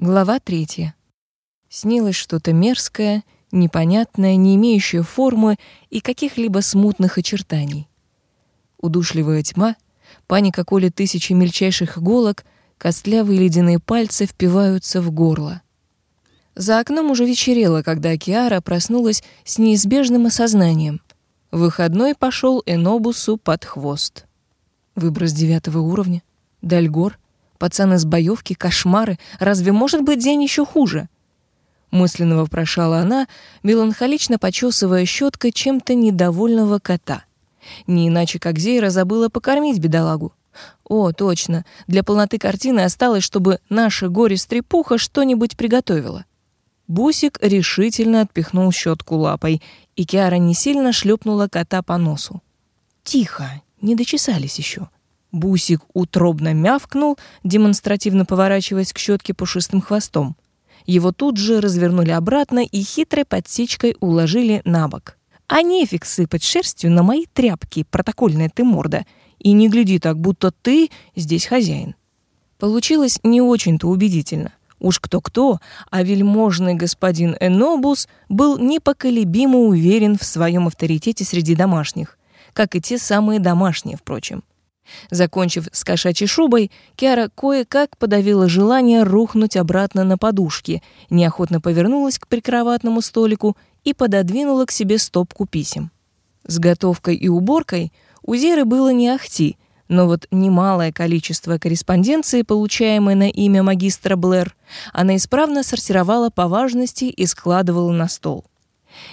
Глава третья. Снилось что-то мерзкое, непонятное, не имеющее формы и каких-либо смутных очертаний. Удушливая тьма, паника колет тысячи мельчайших иголок, костлявые ледяные пальцы впиваются в горло. За окном уже вечерело, когда Киара проснулась с неизбежным осознанием. Выходной пошел Энобусу под хвост. Выброс девятого уровня, Дальгор — Пацан из боевки, кошмары. Разве может быть день еще хуже? Мысленно вопрошала она, меланхолично почесывая щеткой чем-то недовольного кота. Не иначе, как Зейра забыла покормить бедолагу. О, точно, для полноты картины осталось, чтобы наша горе-стрепуха что-нибудь приготовила. Бусик решительно отпихнул щетку лапой, и Киара не сильно шлепнула кота по носу. «Тихо, не дочесались еще», Бусик утробно мявкнул, демонстративно поворачиваясь к щетке пушистым хвостом. Его тут же развернули обратно и хитрой подсечкой уложили на бок. А нефиг сыпать шерстью на мои тряпки, протокольная ты морда. И не гляди так, будто ты здесь хозяин. Получилось не очень-то убедительно. Уж кто-кто, а вельможный господин Энобус был непоколебимо уверен в своем авторитете среди домашних, как и те самые домашние, впрочем. Закончив с кошачьей шубой, Киара кое-как подавила желание рухнуть обратно на подушки, неохотно повернулась к прикроватному столику и пододвинула к себе стопку писем. С готовкой и уборкой у Зеры было не ахти, но вот немалое количество корреспонденции, получаемой на имя магистра Блэр, она исправно сортировала по важности и складывала на стол.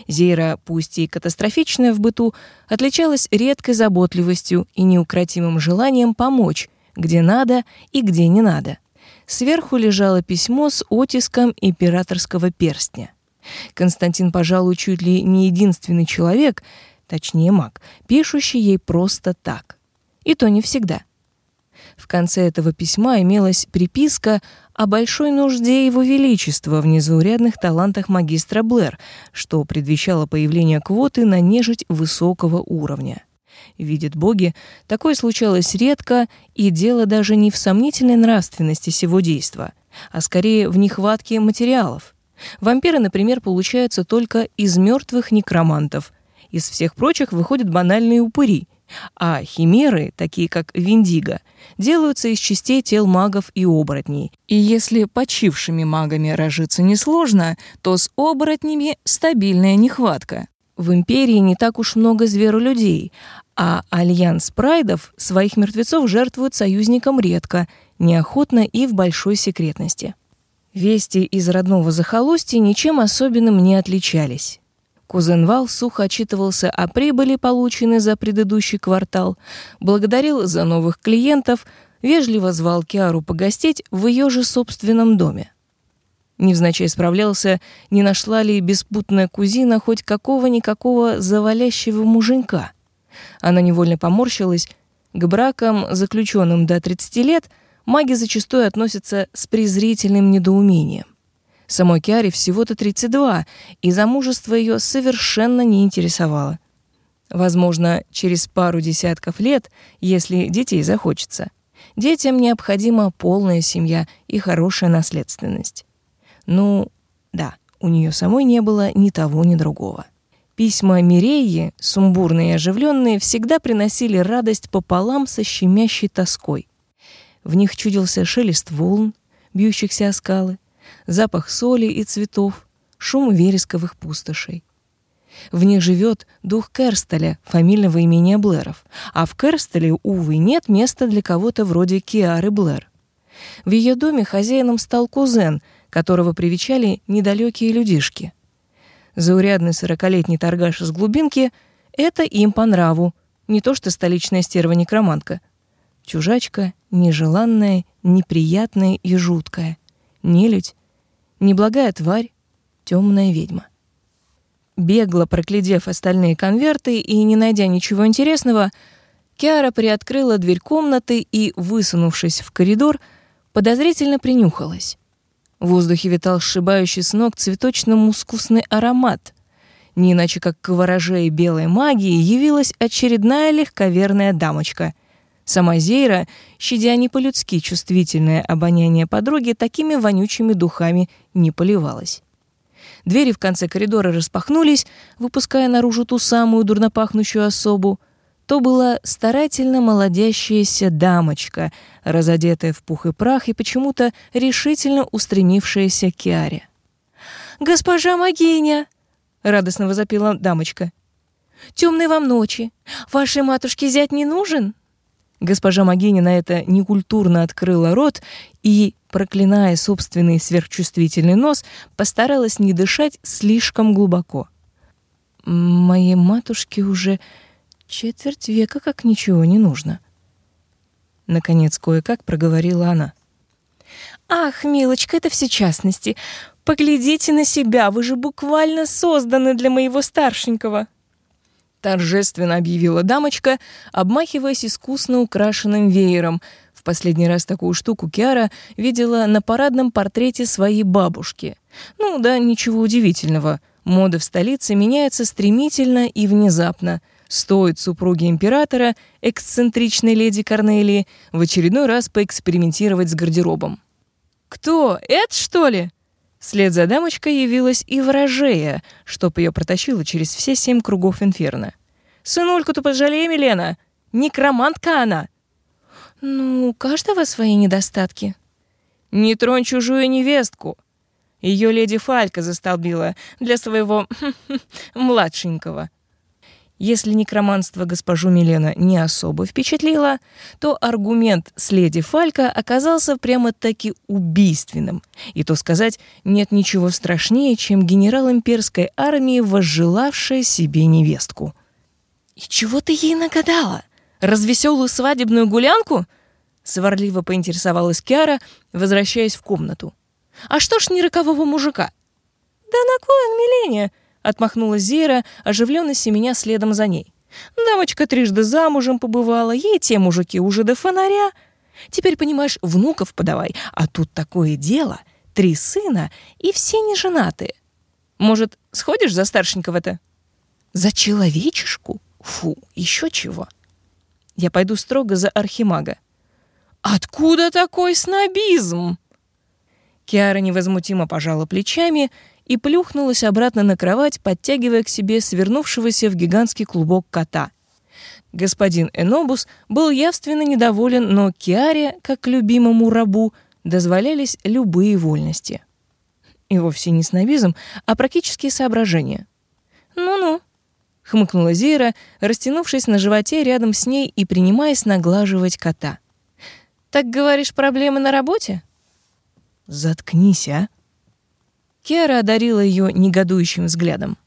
Зейра, пусть и катастрофичная в быту, отличалась редкой заботливостью и неукротимым желанием помочь, где надо и где не надо. Сверху лежало письмо с оттиском императорского перстня. Константин, пожалуй, чуть ли не единственный человек, точнее маг, пишущий ей просто так. И то не всегда. В конце этого письма имелась приписка о большой нужде Его Величества в незаурядных талантах магистра Блэр, что предвещало появление квоты на нежить высокого уровня. Видят боги, такое случалось редко, и дело даже не в сомнительной нравственности сего действа, а скорее в нехватке материалов. Вампиры, например, получаются только из мертвых некромантов. Из всех прочих выходят банальные упыри — а химеры, такие как Виндиго, делаются из частей тел магов и оборотней. И если почившими магами рожиться несложно, то с оборотнями стабильная нехватка. В империи не так уж много зверолюдей, а альянс прайдов своих мертвецов жертвует союзникам редко, неохотно и в большой секретности. Вести из родного захолустья ничем особенным не отличались. Кузен Вал сухо отчитывался о прибыли, полученной за предыдущий квартал, благодарил за новых клиентов, вежливо звал Киару погостить в ее же собственном доме. Невзначай справлялся, не нашла ли беспутная кузина хоть какого-никакого завалящего муженька. Она невольно поморщилась. К бракам, заключенным до 30 лет, маги зачастую относятся с презрительным недоумением. Самой Киаре всего-то 32, и замужество ее совершенно не интересовало. Возможно, через пару десятков лет, если детей захочется, детям необходима полная семья и хорошая наследственность. Ну, да, у нее самой не было ни того, ни другого. Письма Миреи, сумбурные и оживленные, всегда приносили радость пополам со щемящей тоской. В них чудился шелест волн, бьющихся о скалы, запах соли и цветов, шум вересковых пустошей. В них живет дух Керстеля, фамильного имения Блэров, а в Керстеле, увы, нет места для кого-то вроде Киары Блэр. В ее доме хозяином стал кузен, которого привечали недалекие людишки. Заурядный сорокалетний торгаш из глубинки — это им по нраву, не то что столичная стерва-некромантка. Чужачка, нежеланная, неприятная и жуткая. Нелюдь, неблагая тварь, темная ведьма. Бегло проглядев остальные конверты и не найдя ничего интересного, Киара приоткрыла дверь комнаты и, высунувшись в коридор, подозрительно принюхалась. В воздухе витал сшибающий с ног цветочно-мускусный аромат. Не иначе как к ворожее белой магии явилась очередная легковерная дамочка. Сама Зейра, щадя не по-людски чувствительное обоняние подруги, такими вонючими духами не поливалась. Двери в конце коридора распахнулись, выпуская наружу ту самую дурнопахнущую особу. То была старательно молодящаяся дамочка, разодетая в пух и прах и почему-то решительно устремившаяся к Киаре. «Госпожа Магиня!» — радостно возопила дамочка. «Темной вам ночи! Вашей матушке зять не нужен?» Госпожа Магини на это некультурно открыла рот и, проклиная собственный сверхчувствительный нос, постаралась не дышать слишком глубоко. «Моей матушке уже четверть века как ничего не нужно». Наконец, кое-как проговорила она. «Ах, милочка, это все частности. Поглядите на себя, вы же буквально созданы для моего старшенького» торжественно объявила дамочка, обмахиваясь искусно украшенным веером. В последний раз такую штуку Киара видела на парадном портрете своей бабушки. Ну да, ничего удивительного. Мода в столице меняется стремительно и внезапно. Стоит супруге императора, эксцентричной леди Корнелии, в очередной раз поэкспериментировать с гардеробом. «Кто? Это, что ли?» Вслед за дамочкой явилась и ворожея, чтоб ее протащила через все семь кругов инферно. «Сынульку-то пожалей, Милена! Некромантка она!» «Ну, у каждого свои недостатки». «Не тронь чужую невестку!» Ее леди Фалька застолбила для своего младшенького. Если некроманство госпожу Милена не особо впечатлило, то аргумент с леди Фалька оказался прямо-таки убийственным. И то сказать, нет ничего страшнее, чем генерал имперской армии, возжелавшая себе невестку. «И чего ты ей нагадала? Развеселую свадебную гулянку?» Сварливо поинтересовалась Киара, возвращаясь в комнату. «А что ж не рокового мужика?» «Да на кой он, Милене?» Отмахнулась Зейра, оживленно семеня следом за ней. Дамочка трижды замужем побывала, ей те мужики уже до фонаря. Теперь, понимаешь, внуков подавай, а тут такое дело. Три сына и все не женатые. Может, сходишь за старшенького-то? За человечешку? Фу, еще чего. Я пойду строго за архимага. Откуда такой снобизм? Киара невозмутимо пожала плечами и плюхнулась обратно на кровать, подтягивая к себе свернувшегося в гигантский клубок кота. Господин Энобус был явственно недоволен, но Киаре, как любимому рабу, дозволялись любые вольности. И вовсе не снобизм, а практические соображения. «Ну-ну», — хмыкнула Зейра, растянувшись на животе рядом с ней и принимаясь наглаживать кота. «Так, говоришь, проблемы на работе?» «Заткнись, а!» Киара одарила ее негодующим взглядом.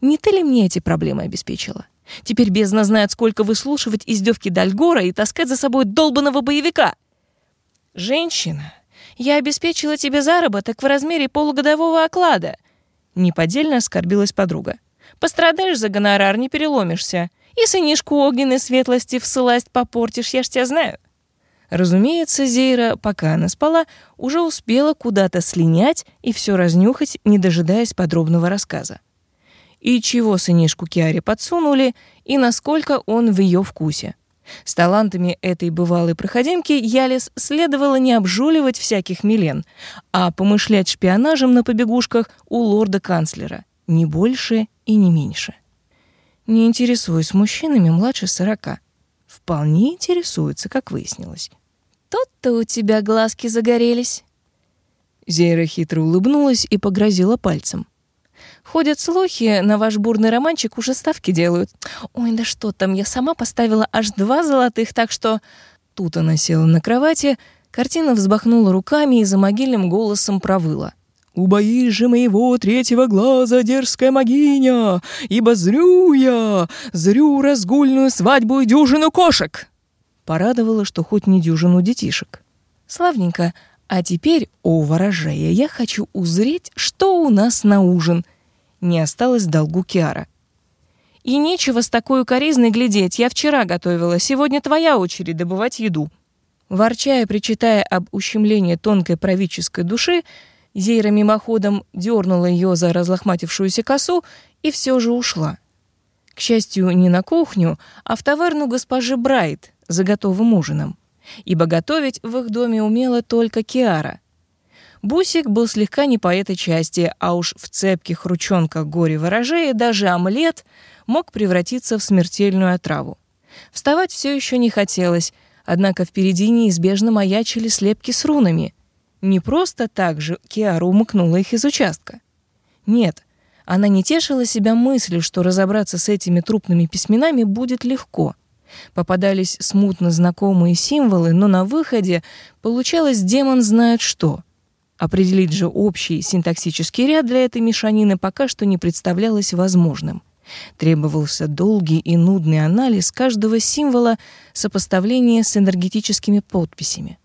«Не ты ли мне эти проблемы обеспечила? Теперь бездна знает, сколько выслушивать издевки Дальгора и таскать за собой долбанного боевика!» «Женщина, я обеспечила тебе заработок в размере полугодового оклада!» Неподдельно оскорбилась подруга. «Пострадаешь за гонорар, не переломишься. И сынишку огненной светлости в сласть попортишь, я ж тебя знаю. Разумеется, Зейра, пока она спала, уже успела куда-то слинять и все разнюхать, не дожидаясь подробного рассказа. И чего сынишку Киаре подсунули, и насколько он в ее вкусе. С талантами этой бывалой проходимки Ялис следовало не обжуливать всяких милен, а помышлять шпионажем на побегушках у лорда-канцлера, не больше и не меньше. Не интересуюсь мужчинами младше сорока вполне интересуется, как выяснилось. «Тот-то у тебя глазки загорелись». Зейра хитро улыбнулась и погрозила пальцем. Ходят слухи, на ваш бурный романчик уже ставки делают. Ой, да что там, я сама поставила аж два золотых, так что... Тут она села на кровати, картина взбахнула руками и за могильным голосом провыла. Убоишь же моего третьего глаза, дерзкая могиня, ибо зрю я, зрю разгульную свадьбу и дюжину кошек!» Порадовало, что хоть не дюжину детишек. «Славненько, а теперь, о ворожея, я хочу узреть, что у нас на ужин». Не осталось долгу Киара. «И нечего с такой укоризной глядеть, я вчера готовила, сегодня твоя очередь добывать еду». Ворчая, причитая об ущемлении тонкой правительской души, Зейра мимоходом дернула ее за разлохматившуюся косу и все же ушла. К счастью, не на кухню, а в таверну госпожи Брайт, за готовым ужином, ибо готовить в их доме умела только Киара. Бусик был слегка не по этой части, а уж в цепких ручонках горе-ворожея даже омлет мог превратиться в смертельную отраву. Вставать все еще не хотелось, однако впереди неизбежно маячили слепки с рунами. Не просто так же Киара умыкнула их из участка. Нет, она не тешила себя мыслью, что разобраться с этими трупными письменами будет легко. Попадались смутно знакомые символы, но на выходе получалось демон знает что. Определить же общий синтаксический ряд для этой мешанины пока что не представлялось возможным. Требовался долгий и нудный анализ каждого символа, сопоставление с энергетическими подписями.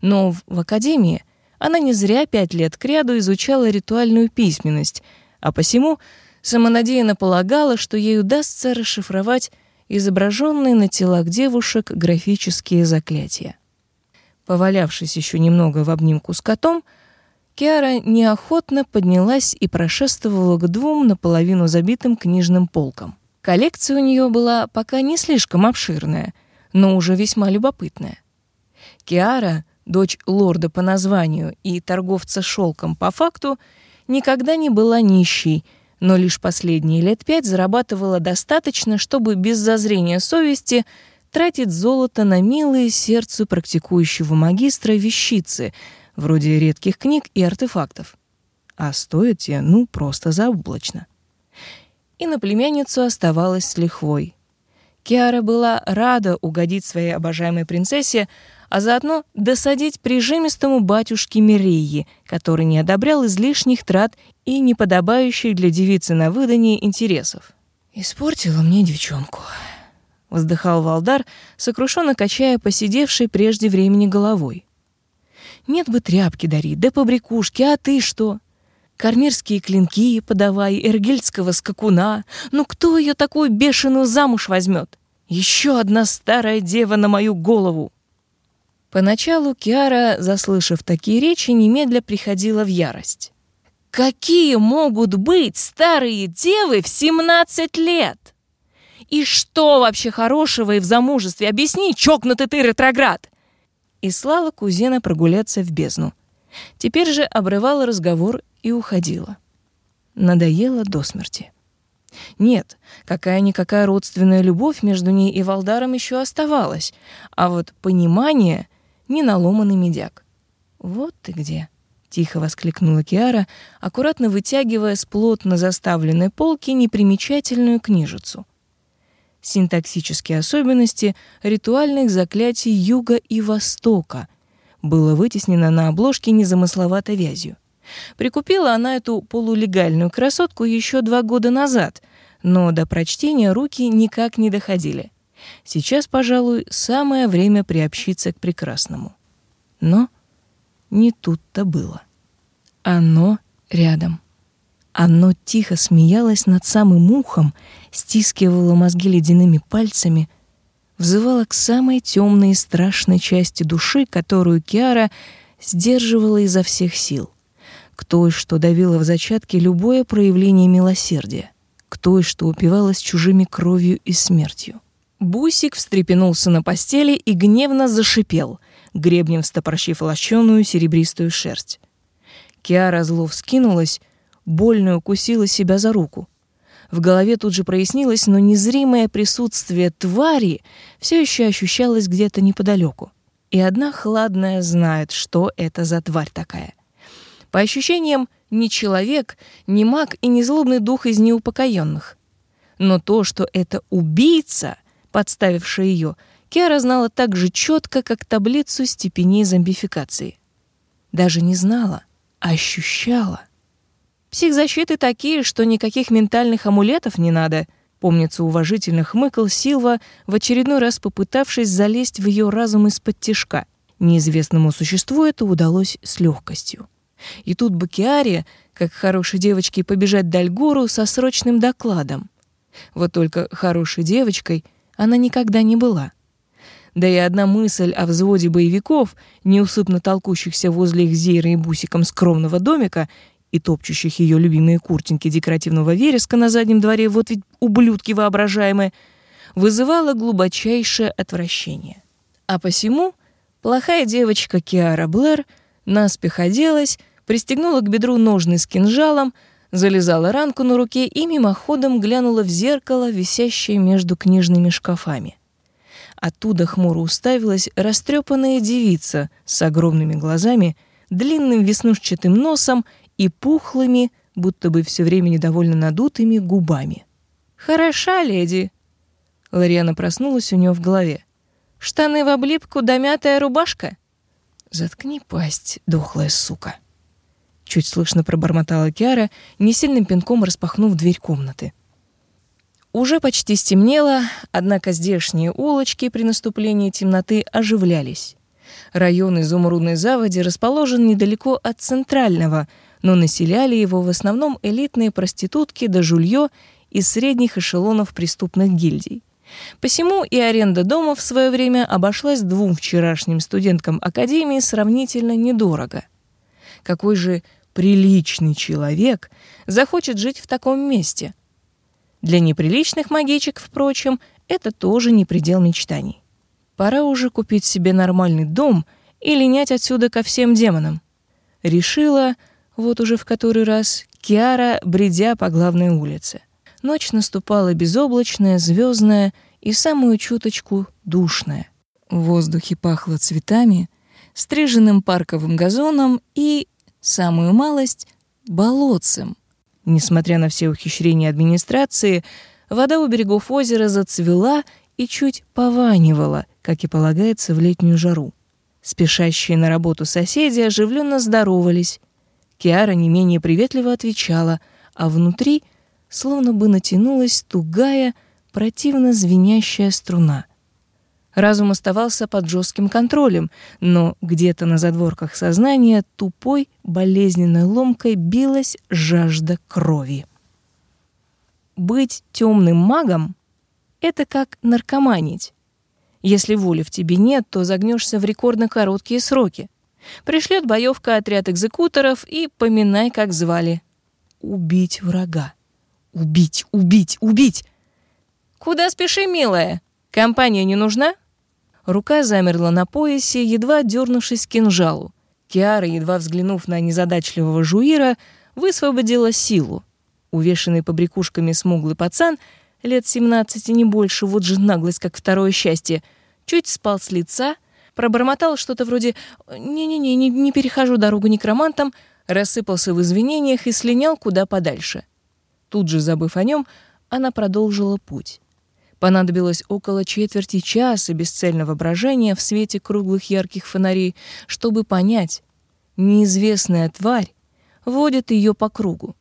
Но в, академии она не зря пять лет кряду изучала ритуальную письменность — а посему самонадеянно полагала, что ей удастся расшифровать изображенные на телах девушек графические заклятия. Повалявшись еще немного в обнимку с котом, Киара неохотно поднялась и прошествовала к двум наполовину забитым книжным полкам. Коллекция у нее была пока не слишком обширная, но уже весьма любопытная. Киара, дочь лорда по названию и торговца шелком по факту, никогда не была нищей, но лишь последние лет пять зарабатывала достаточно, чтобы без зазрения совести тратить золото на милые сердцу практикующего магистра вещицы, вроде редких книг и артефактов. А стоят те, ну, просто заоблачно. И на племянницу оставалась с лихвой. Киара была рада угодить своей обожаемой принцессе, а заодно досадить прижимистому батюшке Мирейи, который не одобрял излишних трат и неподобающих для девицы на выданье интересов. «Испортила мне девчонку», — вздыхал Валдар, сокрушенно качая посидевшей прежде времени головой. «Нет бы тряпки дарить, да побрякушки, а ты что? Кармирские клинки подавай, эргельского скакуна. Ну кто ее такую бешеную замуж возьмет? Еще одна старая дева на мою голову!» Поначалу Киара, заслышав такие речи, немедля приходила в ярость. Какие могут быть старые девы в 17 лет? И что вообще хорошего и в замужестве? Объясни, чокнутый ты ретроград!» И слала кузена прогуляться в бездну. Теперь же обрывала разговор и уходила. Надоело до смерти. Нет, какая-никакая родственная любовь между ней и Валдаром еще оставалась, а вот понимание ни наломанный медяк. «Вот ты где!» — тихо воскликнула Киара, аккуратно вытягивая с плотно заставленной полки непримечательную книжицу. Синтаксические особенности ритуальных заклятий Юга и Востока было вытеснено на обложке незамысловатой вязью. Прикупила она эту полулегальную красотку еще два года назад, но до прочтения руки никак не доходили. Сейчас, пожалуй, самое время приобщиться к прекрасному. Но не тут-то было. Оно рядом. Оно тихо смеялось над самым ухом, стискивало мозги ледяными пальцами, взывало к самой темной и страшной части души, которую Киара сдерживала изо всех сил, к той, что давила в зачатке любое проявление милосердия, к той, что упивалась чужими кровью и смертью. Бусик встрепенулся на постели и гневно зашипел, гребнем стопорщив лощеную серебристую шерсть. Киара зло вскинулась, больно укусила себя за руку. В голове тут же прояснилось, но незримое присутствие твари все еще ощущалось где-то неподалеку. И одна хладная знает, что это за тварь такая. По ощущениям, не человек, не маг и не злобный дух из неупокоенных. Но то, что это убийца — подставившая ее, Киара знала так же четко, как таблицу степеней зомбификации. Даже не знала, а ощущала. Психзащиты такие, что никаких ментальных амулетов не надо. Помнится, уважительно хмыкал Силва, в очередной раз попытавшись залезть в ее разум из-под тишка. Неизвестному существу это удалось с легкостью. И тут бы Киаре, как хорошей девочке, побежать Дальгору со срочным докладом. Вот только хорошей девочкой — она никогда не была. Да и одна мысль о взводе боевиков, неусыпно толкущихся возле их зейра и бусиком скромного домика и топчущих ее любимые куртинки декоративного вереска на заднем дворе, вот ведь ублюдки воображаемые, вызывало глубочайшее отвращение. А посему плохая девочка Киара Блэр наспех оделась, пристегнула к бедру ножны с кинжалом, залезала ранку на руке и мимоходом глянула в зеркало, висящее между книжными шкафами. Оттуда хмуро уставилась растрепанная девица с огромными глазами, длинным веснушчатым носом и пухлыми, будто бы все время недовольно надутыми губами. «Хороша, леди!» Лариана проснулась у нее в голове. «Штаны в облипку да мятая рубашка?» «Заткни пасть, дохлая сука!» Чуть слышно пробормотала Киара, не сильным пинком распахнув дверь комнаты. Уже почти стемнело, однако здешние улочки при наступлении темноты оживлялись. Район Изумрудной заводи расположен недалеко от центрального, но населяли его в основном элитные проститутки да жульё из средних эшелонов преступных гильдий. Посему и аренда дома в свое время обошлась двум вчерашним студенткам академии сравнительно недорого. Какой же приличный человек захочет жить в таком месте? Для неприличных магичек, впрочем, это тоже не предел мечтаний. Пора уже купить себе нормальный дом и линять отсюда ко всем демонам. Решила, вот уже в который раз, Киара, бредя по главной улице. Ночь наступала безоблачная, звездная и самую чуточку душная. В воздухе пахло цветами, стриженным парковым газоном и, самую малость, болотцем. Несмотря на все ухищрения администрации, вода у берегов озера зацвела и чуть пованивала, как и полагается в летнюю жару. Спешащие на работу соседи оживленно здоровались. Киара не менее приветливо отвечала, а внутри словно бы натянулась тугая, противно звенящая струна. Разум оставался под жестким контролем, но где-то на задворках сознания тупой, болезненной ломкой билась жажда крови. Быть темным магом — это как наркоманить. Если воли в тебе нет, то загнешься в рекордно короткие сроки. Пришлет боевка отряд экзекуторов и поминай, как звали. Убить врага. Убить, убить, убить! Куда спеши, милая? Компания не нужна? Рука замерла на поясе, едва дернувшись к кинжалу. Киара, едва взглянув на незадачливого жуира, высвободила силу. Увешанный побрякушками смуглый пацан, лет семнадцати не больше, вот же наглость, как второе счастье, чуть спал с лица, пробормотал что-то вроде «не-не-не, не, не перехожу дорогу некромантам», рассыпался в извинениях и слинял куда подальше. Тут же, забыв о нем, она продолжила путь. Понадобилось около четверти часа бесцельного брожения в свете круглых ярких фонарей, чтобы понять, неизвестная тварь водит ее по кругу.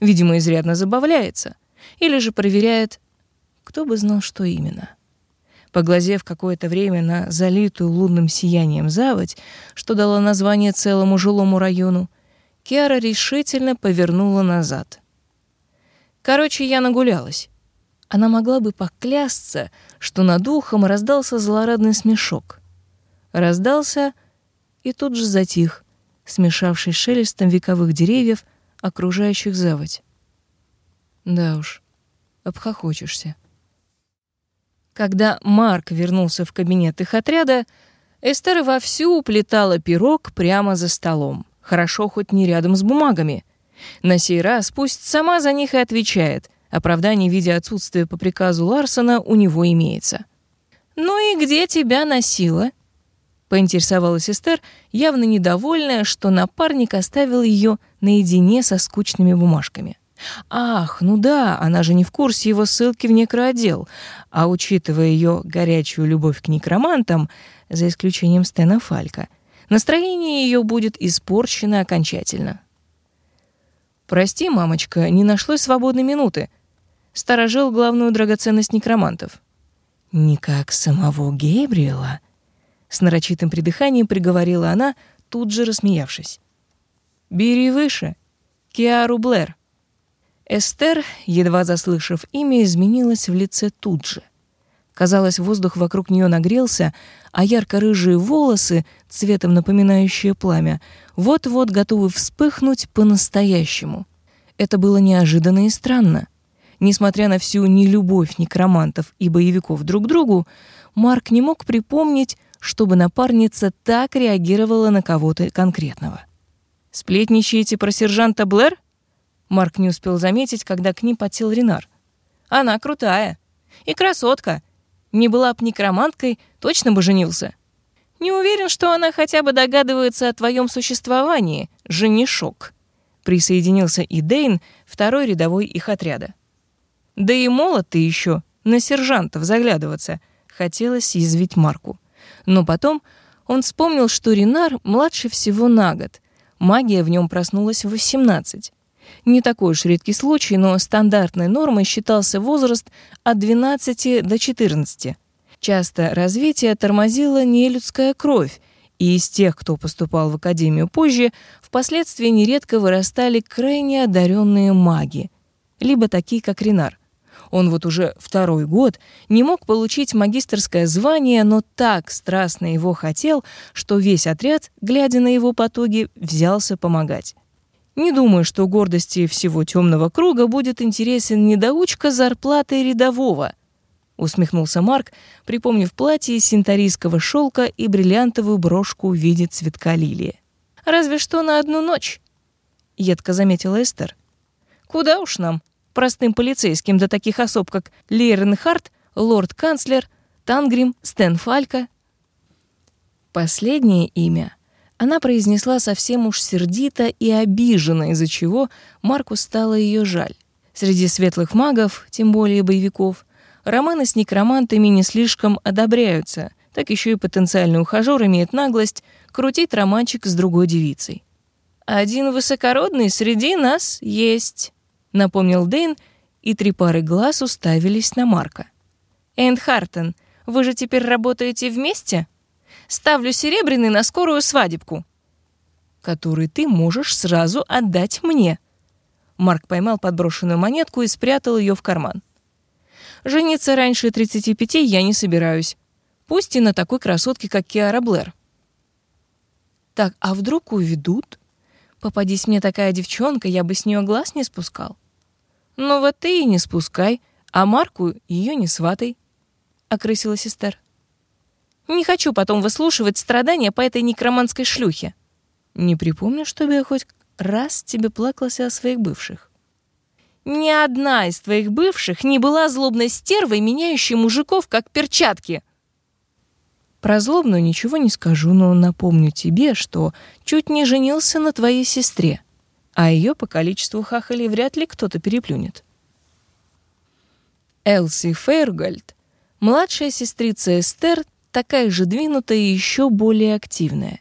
Видимо, изрядно забавляется. Или же проверяет, кто бы знал, что именно. Поглазев какое-то время на залитую лунным сиянием заводь, что дало название целому жилому району, Киара решительно повернула назад. Короче, я нагулялась. Она могла бы поклясться, что над ухом раздался злорадный смешок. Раздался и тут же затих, смешавшись шелестом вековых деревьев, окружающих заводь. Да уж, обхохочешься. Когда Марк вернулся в кабинет их отряда, Эстер вовсю уплетала пирог прямо за столом. Хорошо хоть не рядом с бумагами — на сей раз пусть сама за них и отвечает. Оправдание в виде отсутствия по приказу Ларсона у него имеется. «Ну и где тебя носила?» Поинтересовалась Эстер, явно недовольная, что напарник оставил ее наедине со скучными бумажками. Ах, ну да, она же не в курсе его ссылки в некроотдел, а учитывая ее горячую любовь к некромантам, за исключением Стена Фалька, настроение ее будет испорчено окончательно. «Прости, мамочка, не нашлось свободной минуты». Сторожил главную драгоценность некромантов. «Не как самого Гейбриэла?» С нарочитым придыханием приговорила она, тут же рассмеявшись. «Бери выше. Киару Блэр». Эстер, едва заслышав имя, изменилась в лице тут же. Казалось, воздух вокруг нее нагрелся, а ярко-рыжие волосы, цветом напоминающие пламя, вот-вот готовы вспыхнуть по-настоящему. Это было неожиданно и странно. Несмотря на всю нелюбовь некромантов и боевиков друг к другу, Марк не мог припомнить, чтобы напарница так реагировала на кого-то конкретного. «Сплетничаете про сержанта Блэр?» Марк не успел заметить, когда к ним подсел Ренар. «Она крутая. И красотка. Не была б некроманткой, точно бы женился. Не уверен, что она хотя бы догадывается о твоем существовании, женишок». Присоединился и Дейн, второй рядовой их отряда. «Да и молод ты еще, на сержантов заглядываться», — хотелось язвить Марку. Но потом он вспомнил, что Ренар младше всего на год. Магия в нем проснулась в 18. Не такой уж редкий случай, но стандартной нормой считался возраст от 12 до 14. Часто развитие тормозила нелюдская кровь, и из тех, кто поступал в академию позже, впоследствии нередко вырастали крайне одаренные маги, либо такие, как Ренар. Он вот уже второй год не мог получить магистрское звание, но так страстно его хотел, что весь отряд, глядя на его потуги, взялся помогать. Не думаю, что гордости всего темного круга будет интересен недоучка зарплаты рядового, усмехнулся Марк, припомнив платье из синтарийского шелка и бриллиантовую брошку в виде цветка лилии. Разве что на одну ночь, едко заметила Эстер. Куда уж нам, простым полицейским до таких особ, как Лейренхард, лорд-канцлер, Тангрим, Стенфалька. Последнее имя она произнесла совсем уж сердито и обиженно, из-за чего Марку стало ее жаль. Среди светлых магов, тем более боевиков, романы с некромантами не слишком одобряются, так еще и потенциальный ухажер имеет наглость крутить романчик с другой девицей. «Один высокородный среди нас есть», напомнил Дэйн, и три пары глаз уставились на Марка. Эндхартен, вы же теперь работаете вместе? Ставлю серебряный на скорую свадебку, который ты можешь сразу отдать мне. Марк поймал подброшенную монетку и спрятал ее в карман. Жениться раньше 35 я не собираюсь. Пусть и на такой красотке, как Киара Блэр. Так, а вдруг уведут? Попадись мне такая девчонка, я бы с нее глаз не спускал. «Ну вот ты и не спускай, а Марку ее не сватай», — окрысила сестер. «Не хочу потом выслушивать страдания по этой некроманской шлюхе». «Не припомню, чтобы я хоть раз тебе плакался о своих бывших». «Ни одна из твоих бывших не была злобной стервой, меняющей мужиков как перчатки», про злобную ничего не скажу, но напомню тебе, что чуть не женился на твоей сестре а ее по количеству хахалей вряд ли кто-то переплюнет. Элси Фейргольд, младшая сестрица Эстер, такая же двинутая и еще более активная.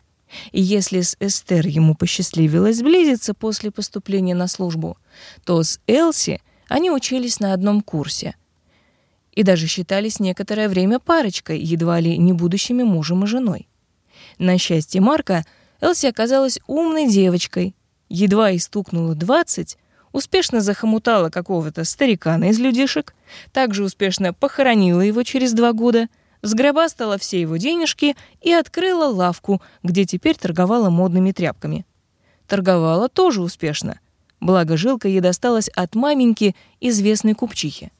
И если с Эстер ему посчастливилось сблизиться после поступления на службу, то с Элси они учились на одном курсе и даже считались некоторое время парочкой, едва ли не будущими мужем и женой. На счастье Марка, Элси оказалась умной девочкой, едва и стукнуло двадцать, успешно захомутала какого-то старикана из людишек, также успешно похоронила его через два года, сгробастала все его денежки и открыла лавку, где теперь торговала модными тряпками. Торговала тоже успешно, благо жилка ей досталась от маменьки известной купчихи.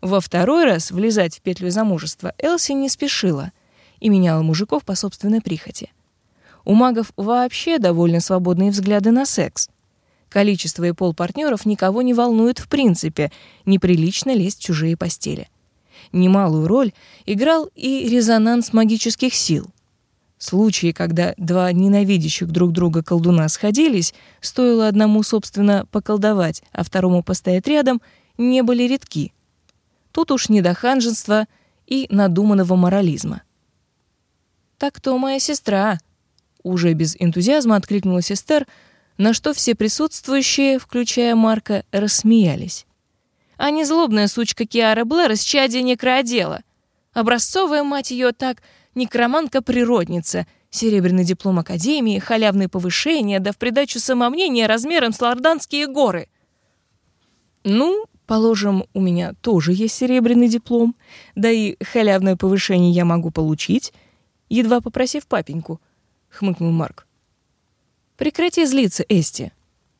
Во второй раз влезать в петлю замужества Элси не спешила и меняла мужиков по собственной прихоти — у магов вообще довольно свободные взгляды на секс. Количество и пол партнеров никого не волнует в принципе, неприлично лезть в чужие постели. Немалую роль играл и резонанс магических сил. Случаи, когда два ненавидящих друг друга колдуна сходились, стоило одному, собственно, поколдовать, а второму постоять рядом, не были редки. Тут уж не до ханжества и надуманного морализма. «Так то моя сестра», уже без энтузиазма откликнулась Эстер, на что все присутствующие, включая Марка, рассмеялись. А не злобная сучка Киара Блэр из чади некроотдела. Образцовая мать ее так, некроманка-природница, серебряный диплом Академии, халявные повышения, да в придачу самомнение размером с Лорданские горы. Ну, положим, у меня тоже есть серебряный диплом, да и халявное повышение я могу получить, едва попросив папеньку — хмыкнул Марк. Прекрати злиться, Эсти.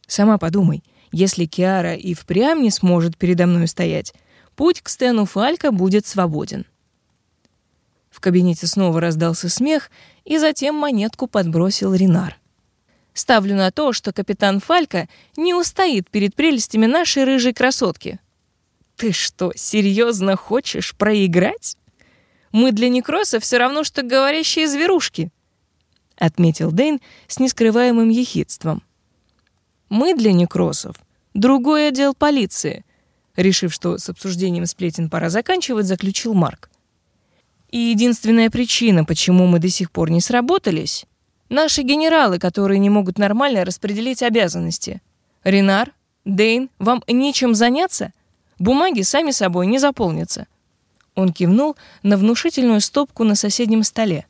Сама подумай, Если Киара и впрямь не сможет передо мной стоять, путь к Стэну Фалька будет свободен. В кабинете снова раздался смех, и затем монетку подбросил Ренар. Ставлю на то, что капитан Фалька не устоит перед прелестями нашей рыжей красотки. Ты что, серьезно хочешь проиграть? Мы для некроса все равно, что говорящие зверушки, отметил Дейн с нескрываемым ехидством. Мы для некросов другой отдел полиции, решив, что с обсуждением сплетен пора заканчивать, заключил Марк. И единственная причина, почему мы до сих пор не сработались, наши генералы, которые не могут нормально распределить обязанности. Ренар, Дейн, вам нечем заняться? Бумаги сами собой не заполнятся. Он кивнул на внушительную стопку на соседнем столе.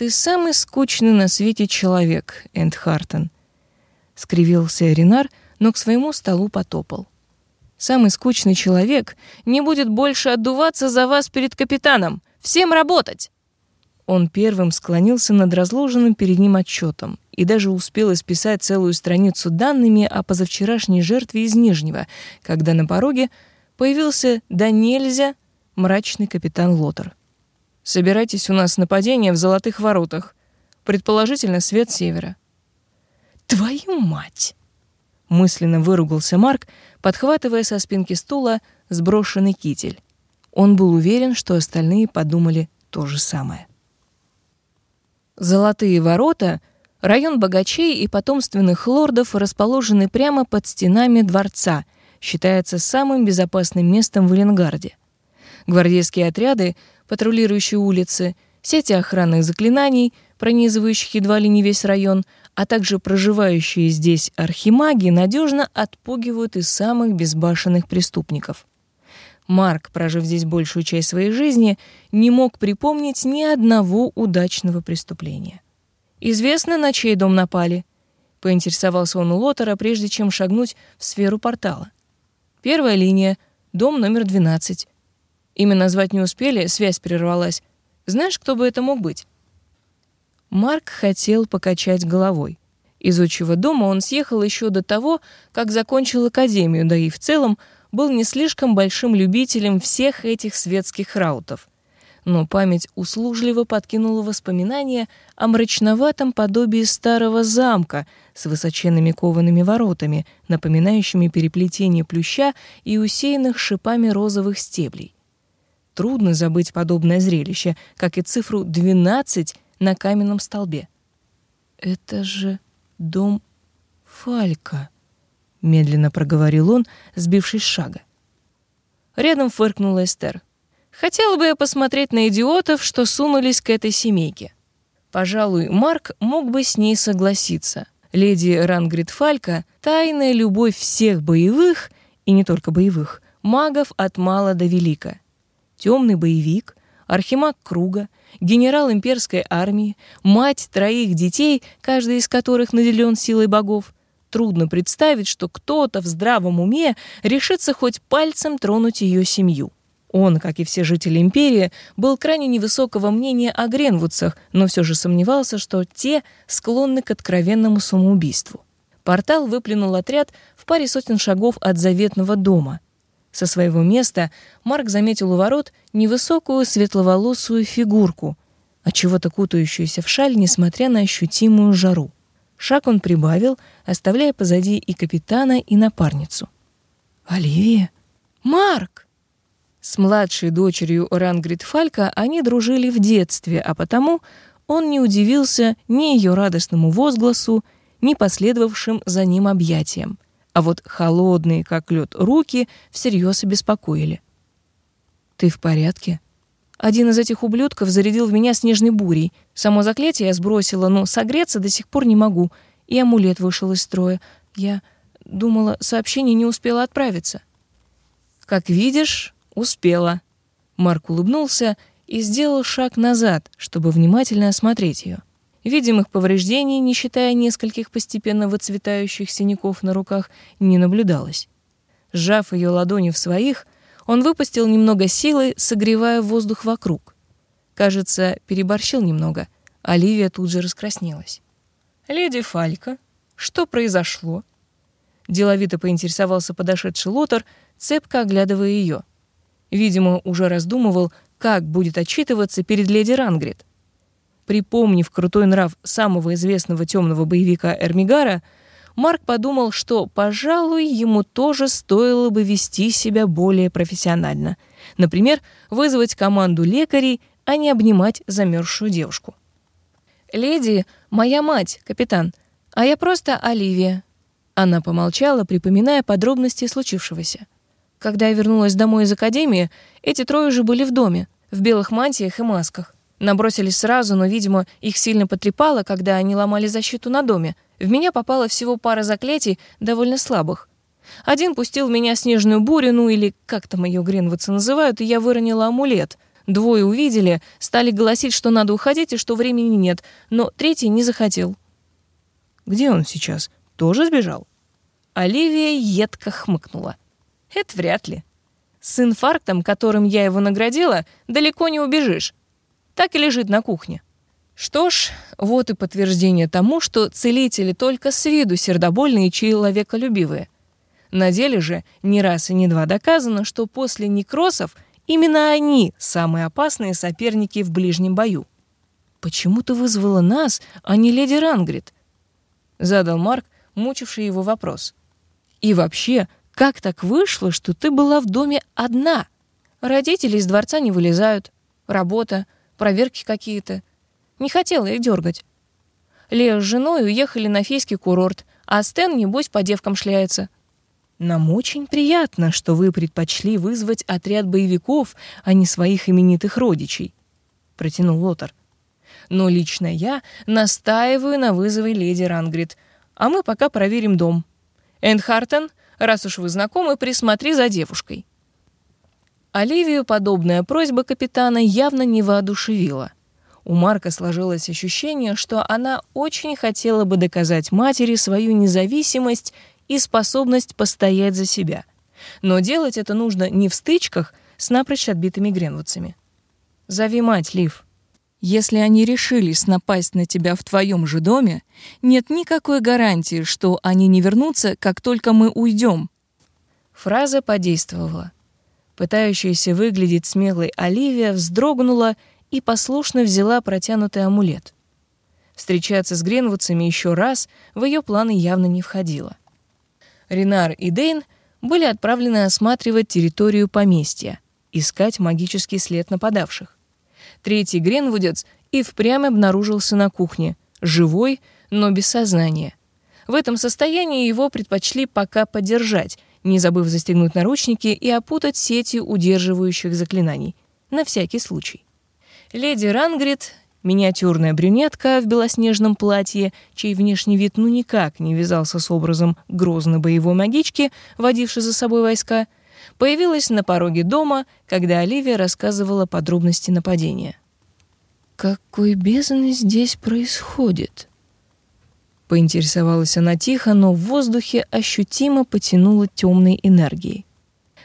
Ты самый скучный на свете человек, Энд Хартон. Скривился Ренар, но к своему столу потопал. Самый скучный человек не будет больше отдуваться за вас перед капитаном. Всем работать!» Он первым склонился над разложенным перед ним отчетом и даже успел исписать целую страницу данными о позавчерашней жертве из Нижнего, когда на пороге появился да нельзя мрачный капитан Лотер. «Собирайтесь у нас нападение в Золотых воротах. Предположительно, свет севера». «Твою мать!» Мысленно выругался Марк, подхватывая со спинки стула сброшенный китель. Он был уверен, что остальные подумали то же самое. Золотые ворота — район богачей и потомственных лордов, расположенный прямо под стенами дворца, считается самым безопасным местом в Эленгарде. Гвардейские отряды, патрулирующие улицы, сети охранных заклинаний, пронизывающих едва ли не весь район, а также проживающие здесь архимаги надежно отпугивают из самых безбашенных преступников. Марк, прожив здесь большую часть своей жизни, не мог припомнить ни одного удачного преступления. «Известно, на чей дом напали?» — поинтересовался он у Лотера, прежде чем шагнуть в сферу портала. «Первая линия, дом номер 12. Имя назвать не успели, связь прервалась. Знаешь, кто бы это мог быть?» Марк хотел покачать головой. Из отчего дома он съехал еще до того, как закончил академию, да и в целом — был не слишком большим любителем всех этих светских раутов. Но память услужливо подкинула воспоминания о мрачноватом подобии старого замка с высоченными коваными воротами, напоминающими переплетение плюща и усеянных шипами розовых стеблей. Трудно забыть подобное зрелище, как и цифру 12 на каменном столбе. Это же дом Фалька медленно проговорил он, сбившись с шага. Рядом фыркнула Эстер. Хотела бы я посмотреть на идиотов, что сунулись к этой семейке. Пожалуй, Марк мог бы с ней согласиться. Леди Рангрид Фалька — тайная любовь всех боевых, и не только боевых, магов от мала до велика. Темный боевик, архимаг круга, генерал имперской армии, мать троих детей, каждый из которых наделен силой богов, трудно представить, что кто-то в здравом уме решится хоть пальцем тронуть ее семью. Он, как и все жители империи, был крайне невысокого мнения о Гренвудсах, но все же сомневался, что те склонны к откровенному самоубийству. Портал выплюнул отряд в паре сотен шагов от заветного дома. Со своего места Марк заметил у ворот невысокую светловолосую фигурку, отчего-то кутающуюся в шаль, несмотря на ощутимую жару. Шаг он прибавил, оставляя позади и капитана, и напарницу. «Оливия? Марк!» С младшей дочерью Рангрид Фалька они дружили в детстве, а потому он не удивился ни ее радостному возгласу, ни последовавшим за ним объятиям. А вот холодные, как лед, руки всерьез обеспокоили. «Ты в порядке?» Один из этих ублюдков зарядил в меня снежной бурей. Само заклятие я сбросила, но согреться до сих пор не могу. И амулет вышел из строя. Я думала, сообщение не успело отправиться. Как видишь, успела. Марк улыбнулся и сделал шаг назад, чтобы внимательно осмотреть ее. Видимых повреждений, не считая нескольких постепенно выцветающих синяков на руках, не наблюдалось. Сжав ее ладони в своих, он выпустил немного силы, согревая воздух вокруг. Кажется, переборщил немного. Оливия тут же раскраснелась. «Леди Фалька, что произошло?» Деловито поинтересовался подошедший Лотар, цепко оглядывая ее. Видимо, уже раздумывал, как будет отчитываться перед леди Рангрид. Припомнив крутой нрав самого известного темного боевика Эрмигара, Марк подумал, что, пожалуй, ему тоже стоило бы вести себя более профессионально. Например, вызвать команду лекарей, а не обнимать замерзшую девушку. «Леди — моя мать, капитан, а я просто Оливия». Она помолчала, припоминая подробности случившегося. Когда я вернулась домой из академии, эти трое уже были в доме, в белых мантиях и масках. Набросились сразу, но, видимо, их сильно потрепало, когда они ломали защиту на доме. В меня попало всего пара заклятий, довольно слабых. Один пустил в меня снежную бурю, ну или как там ее гренвудцы называют, и я выронила амулет. Двое увидели, стали голосить, что надо уходить и что времени нет, но третий не захотел. «Где он сейчас? Тоже сбежал?» Оливия едко хмыкнула. «Это вряд ли. С инфарктом, которым я его наградила, далеко не убежишь так и лежит на кухне. Что ж, вот и подтверждение тому, что целители только с виду сердобольные и человеколюбивые. На деле же не раз и не два доказано, что после некросов именно они самые опасные соперники в ближнем бою. «Почему ты вызвала нас, а не леди Рангрид?» — задал Марк, мучивший его вопрос. «И вообще, как так вышло, что ты была в доме одна? Родители из дворца не вылезают, работа — проверки какие-то. Не хотела их дергать. Лея с женой уехали на фейский курорт, а Стэн, небось, по девкам шляется. Нам очень приятно, что вы предпочли вызвать отряд боевиков, а не своих именитых родичей, протянул Лотар. Но лично я настаиваю на вызове леди Рангрид, а мы пока проверим дом. Энхартен, раз уж вы знакомы, присмотри за девушкой. Оливию подобная просьба капитана явно не воодушевила. У Марка сложилось ощущение, что она очень хотела бы доказать матери свою независимость и способность постоять за себя. Но делать это нужно не в стычках с напрочь отбитыми гренвудцами. «Зови мать, Лив», если они решились напасть на тебя в твоем же доме, нет никакой гарантии, что они не вернутся, как только мы уйдем. Фраза подействовала. Пытающаяся выглядеть смелой Оливия вздрогнула и послушно взяла протянутый амулет. Встречаться с гренвудцами еще раз в ее планы явно не входило. Ренар и Дейн были отправлены осматривать территорию поместья, искать магический след нападавших. Третий гренвудец и впрямь обнаружился на кухне, живой, но без сознания. В этом состоянии его предпочли пока подержать — не забыв застегнуть наручники и опутать сетью удерживающих заклинаний. На всякий случай. Леди Рангрид, миниатюрная брюнетка в белоснежном платье, чей внешний вид ну никак не вязался с образом грозной боевой магички, водившей за собой войска, появилась на пороге дома, когда Оливия рассказывала подробности нападения. «Какой бездны здесь происходит?» Поинтересовалась она тихо, но в воздухе ощутимо потянуло темной энергией.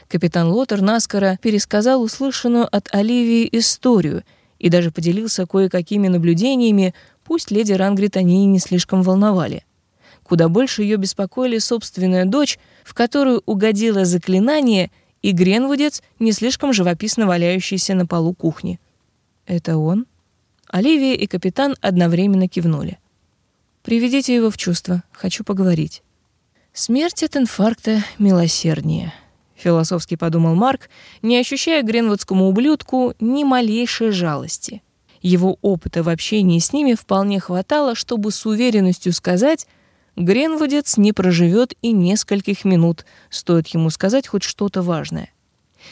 Капитан Лотер наскоро пересказал услышанную от Оливии историю и даже поделился кое-какими наблюдениями, пусть леди Рангрид они и не слишком волновали. Куда больше ее беспокоили собственная дочь, в которую угодило заклинание, и Гренвудец, не слишком живописно валяющийся на полу кухни. «Это он?» Оливия и капитан одновременно кивнули. Приведите его в чувство. Хочу поговорить. Смерть от инфаркта милосерднее, философски подумал Марк, не ощущая гренвудскому ублюдку ни малейшей жалости. Его опыта в общении с ними вполне хватало, чтобы с уверенностью сказать, Гренвудец не проживет и нескольких минут, стоит ему сказать хоть что-то важное.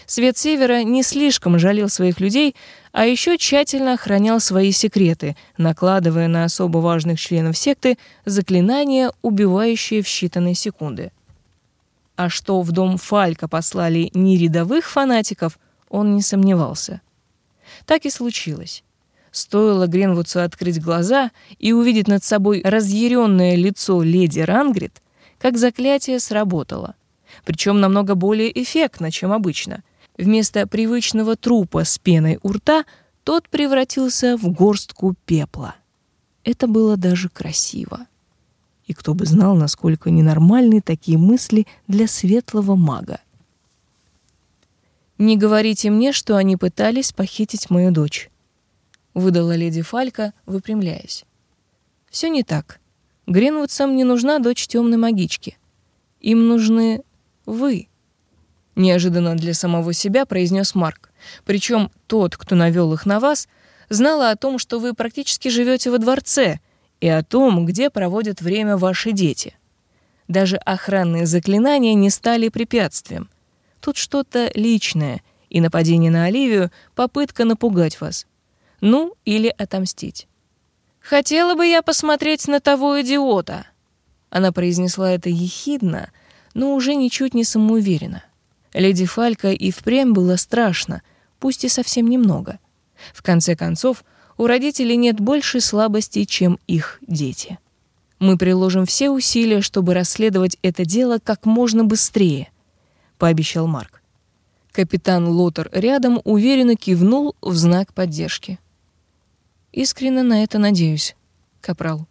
Свет Севера не слишком жалел своих людей, а еще тщательно охранял свои секреты, накладывая на особо важных членов секты заклинания, убивающие в считанные секунды. А что в дом Фалька послали не рядовых фанатиков, он не сомневался. Так и случилось. Стоило Гренвудсу открыть глаза и увидеть над собой разъяренное лицо леди Рангрид, как заклятие сработало — причем намного более эффектно, чем обычно. Вместо привычного трупа с пеной у рта тот превратился в горстку пепла. Это было даже красиво. И кто бы знал, насколько ненормальны такие мысли для светлого мага. «Не говорите мне, что они пытались похитить мою дочь», — выдала леди Фалька, выпрямляясь. «Все не так. Гринвудсам не нужна дочь темной магички. Им нужны вы». Неожиданно для самого себя произнес Марк. Причем тот, кто навел их на вас, знала о том, что вы практически живете во дворце и о том, где проводят время ваши дети. Даже охранные заклинания не стали препятствием. Тут что-то личное, и нападение на Оливию — попытка напугать вас. Ну, или отомстить. «Хотела бы я посмотреть на того идиота!» Она произнесла это ехидно, но уже ничуть не самоуверенно. Леди Фалька и впрямь было страшно, пусть и совсем немного. В конце концов, у родителей нет большей слабости, чем их дети. Мы приложим все усилия, чтобы расследовать это дело как можно быстрее, пообещал Марк. Капитан Лотер рядом уверенно кивнул в знак поддержки. Искренне на это надеюсь, капрал.